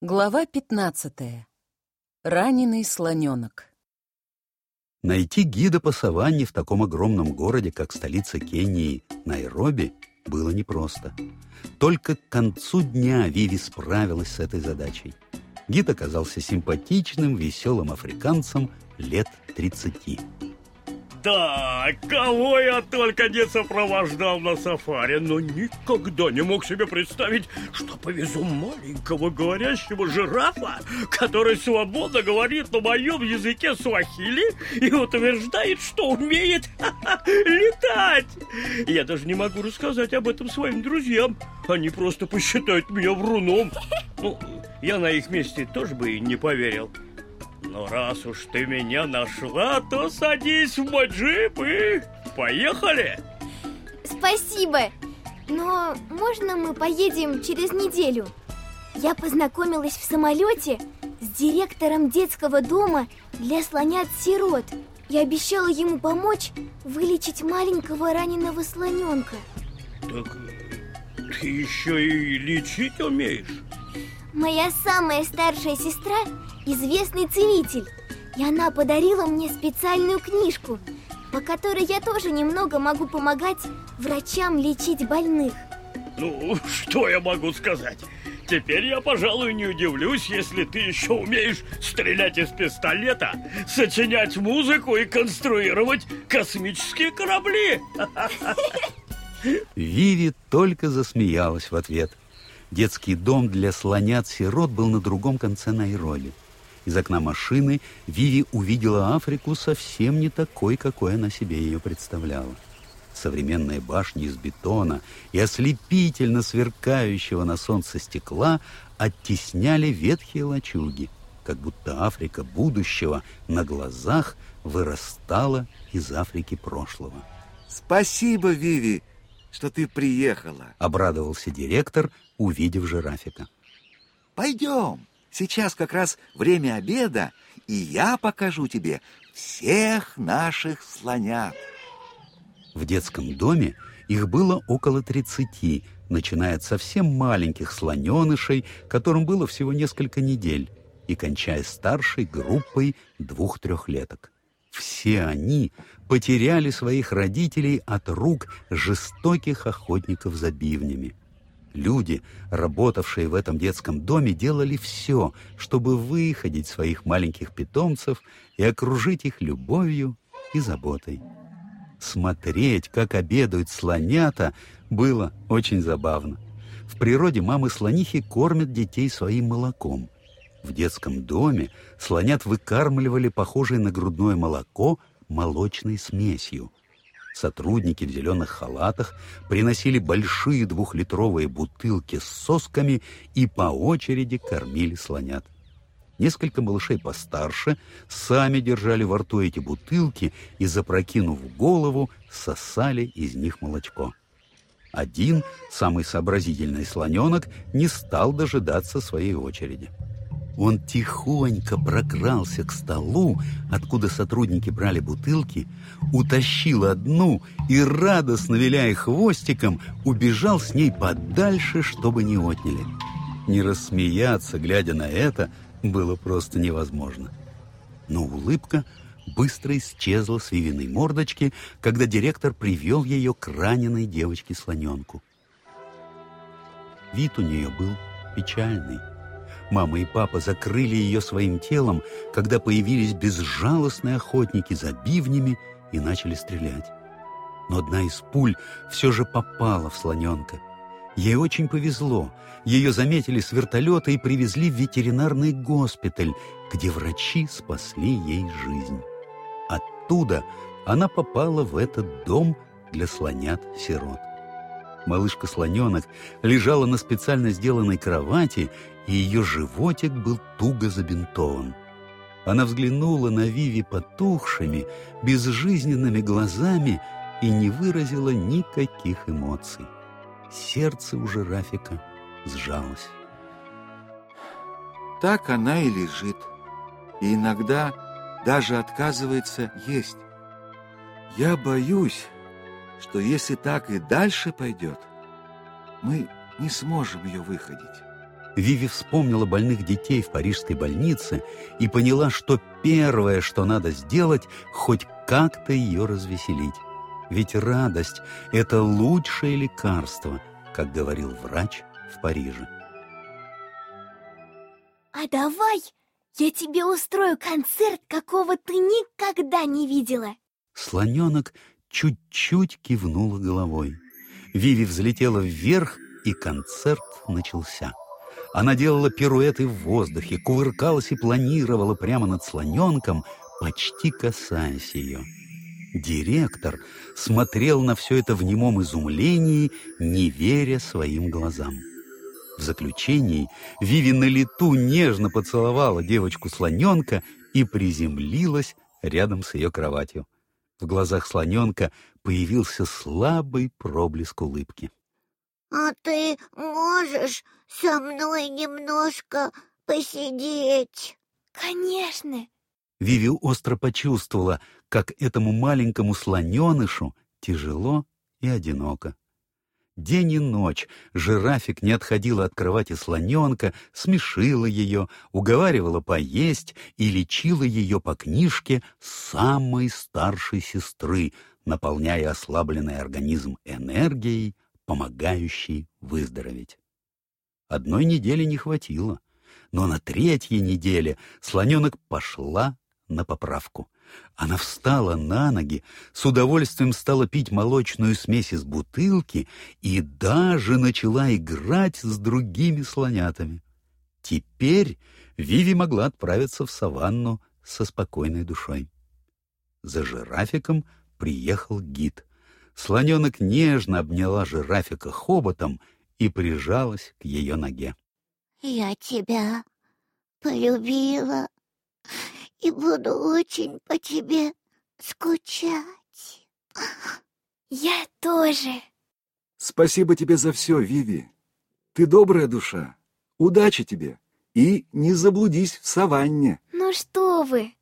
Глава 15. Раненый слоненок. Найти гида по саванне в таком огромном городе, как столица Кении, Найроби, было непросто. Только к концу дня Виви справилась с этой задачей. Гид оказался симпатичным, веселым африканцем лет 30. Да, кого я только не сопровождал на сафари, но никогда не мог себе представить, что повезу маленького говорящего жирафа, который свободно говорит на моем языке суахили и утверждает, что умеет летать. Я даже не могу рассказать об этом своим друзьям. Они просто посчитают меня вруном. Ну, я на их месте тоже бы не поверил. Но раз уж ты меня нашла, то садись в мой джип и поехали. Спасибо. Но можно мы поедем через неделю? Я познакомилась в самолете с директором детского дома для слонят-сирот. Я обещала ему помочь вылечить маленького раненого слоненка. Так ты еще и лечить умеешь? Моя самая старшая сестра известный целитель И она подарила мне специальную книжку По которой я тоже немного могу помогать врачам лечить больных Ну, что я могу сказать? Теперь я, пожалуй, не удивлюсь, если ты еще умеешь стрелять из пистолета, сочинять музыку и конструировать космические корабли. Виви только засмеялась в ответ. Детский дом для слонят-сирот был на другом конце Найроби. Из окна машины Виви увидела Африку совсем не такой, какой она себе ее представляла. Современные башни из бетона и ослепительно сверкающего на солнце стекла оттесняли ветхие лачуги, как будто Африка будущего на глазах вырастала из Африки прошлого. Спасибо, Виви, что ты приехала. Обрадовался директор, увидев жирафика. Пойдем. Сейчас как раз время обеда, и я покажу тебе всех наших слонят. В детском доме их было около тридцати, начиная от совсем маленьких слоненышей, которым было всего несколько недель, и кончая старшей группой двух-трехлеток. Все они потеряли своих родителей от рук жестоких охотников за бивнями. Люди, работавшие в этом детском доме, делали все, чтобы выходить своих маленьких питомцев и окружить их любовью и заботой. Смотреть, как обедают слонята, было очень забавно. В природе мамы-слонихи кормят детей своим молоком. В детском доме слонят выкармливали похожее на грудное молоко молочной смесью – Сотрудники в зеленых халатах приносили большие двухлитровые бутылки с сосками и по очереди кормили слонят. Несколько малышей постарше сами держали во рту эти бутылки и, запрокинув голову, сосали из них молочко. Один, самый сообразительный слоненок, не стал дожидаться своей очереди. Он тихонько прокрался к столу, откуда сотрудники брали бутылки, утащил одну и, радостно виляя хвостиком, убежал с ней подальше, чтобы не отняли. Не рассмеяться, глядя на это, было просто невозможно. Но улыбка быстро исчезла с Вивиной мордочки, когда директор привел ее к раненой девочке-слоненку. Вид у нее был печальный. Мама и папа закрыли ее своим телом, когда появились безжалостные охотники за бивнями и начали стрелять. Но одна из пуль все же попала в слоненка. Ей очень повезло. Ее заметили с вертолета и привезли в ветеринарный госпиталь, где врачи спасли ей жизнь. Оттуда она попала в этот дом для слонят-сирот. Малышка-слоненок лежала на специально сделанной кровати и ее животик был туго забинтован. Она взглянула на Виви потухшими, безжизненными глазами и не выразила никаких эмоций. Сердце у жирафика сжалось. Так она и лежит. И иногда даже отказывается есть. Я боюсь, что если так и дальше пойдет, мы не сможем ее выходить. Виви вспомнила больных детей в парижской больнице и поняла, что первое, что надо сделать, хоть как-то ее развеселить. Ведь радость – это лучшее лекарство, как говорил врач в Париже. А давай я тебе устрою концерт, какого ты никогда не видела. Слоненок чуть-чуть кивнула головой. Виви взлетела вверх, и концерт начался. Она делала пируэты в воздухе, кувыркалась и планировала прямо над слоненком, почти касаясь ее. Директор смотрел на все это в немом изумлении, не веря своим глазам. В заключении Виви на лету нежно поцеловала девочку-слоненка и приземлилась рядом с ее кроватью. В глазах слоненка появился слабый проблеск улыбки. «А ты можешь со мной немножко посидеть?» Конечно. Виви остро почувствовала, как этому маленькому слоненышу тяжело и одиноко. День и ночь жирафик не отходила от кровати слоненка, смешила ее, уговаривала поесть и лечила ее по книжке самой старшей сестры, наполняя ослабленный организм энергией, помогающей выздороветь. Одной недели не хватило, но на третьей неделе слоненок пошла на поправку — она встала на ноги, с удовольствием стала пить молочную смесь из бутылки и даже начала играть с другими слонятами. Теперь Виви могла отправиться в саванну со спокойной душой. За жирафиком приехал гид. Слоненок нежно обняла жирафика хоботом и прижалась к ее ноге. «Я тебя полюбила и буду очень по тебе скучать. Я тоже. Спасибо тебе за все, Виви. Ты добрая душа. Удачи тебе. И не заблудись в саванне. Ну что вы,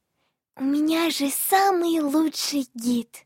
у меня же самый лучший гид.